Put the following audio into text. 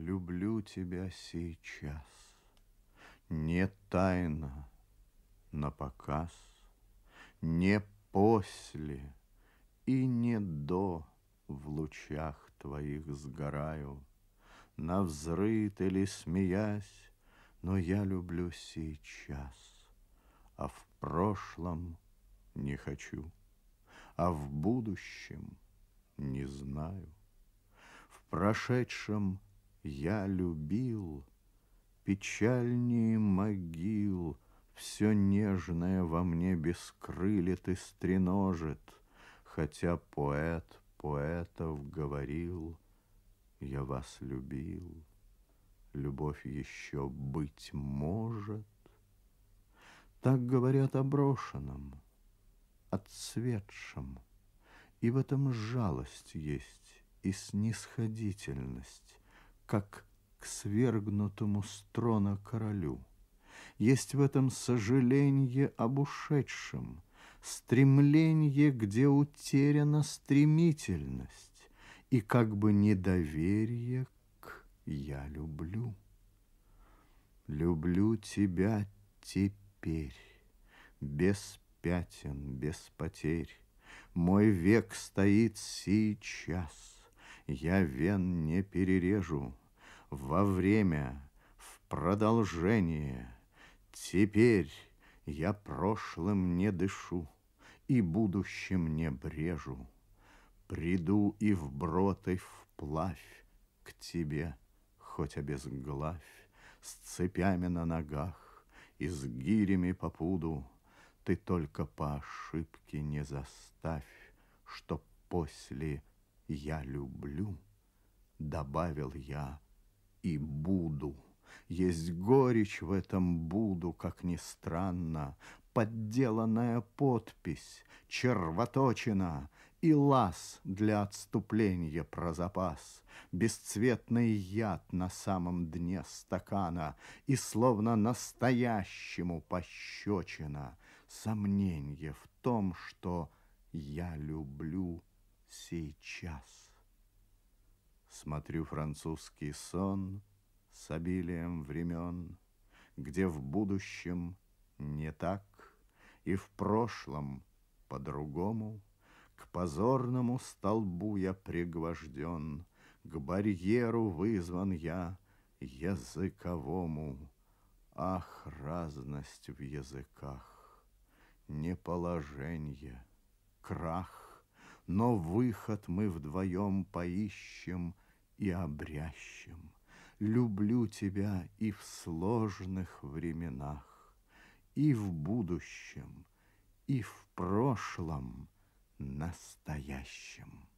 люблю тебя сейчас. Не тайно, на показ, не после и не до в лучах твоих сгораю, на взрыт или смеясь, но я люблю сейчас, а в прошлом не хочу, а в будущем не знаю. В прошедшем я любил, печальнее могил, все нежное во мне бескрылит и стреножит, хотя поэт поэтов говорил, я вас любил, любовь еще быть может. Так говорят о брошенном, отцветшем, и в этом жалость есть и снисходительность, как к свергнутому с трона королю. Есть в этом сожаление об ушедшем, стремление, где утеряна стремительность, и как бы недоверие к «я люблю». Люблю тебя теперь, без пятен, без потерь. Мой век стоит сейчас, я вен не перережу. Во время, в продолжение, теперь я прошлым не дышу и будущим не брежу. Приду и вброд, и вплавь к тебе, хоть обезглавь, С цепями на ногах и с гирями по пуду, Ты только по ошибке не заставь, Чтоб после «я люблю» добавил я и буду. Есть горечь в этом буду, как ни странно, Подделанная подпись, червоточина И лаз для отступления про запас, Бесцветный яд на самом дне стакана И словно настоящему пощечина. Сомненье в том, что я люблю сейчас. Смотрю французский сон — с обилием времен, Где в будущем не так и в прошлом по-другому, К позорному столбу я пригвожден, К барьеру вызван я языковому. Ах, разность в языках, неположение, крах, Но выход мы вдвоем поищем и обрящем — люблю тебя и в сложных временах, и в будущем, и в прошлом настоящем.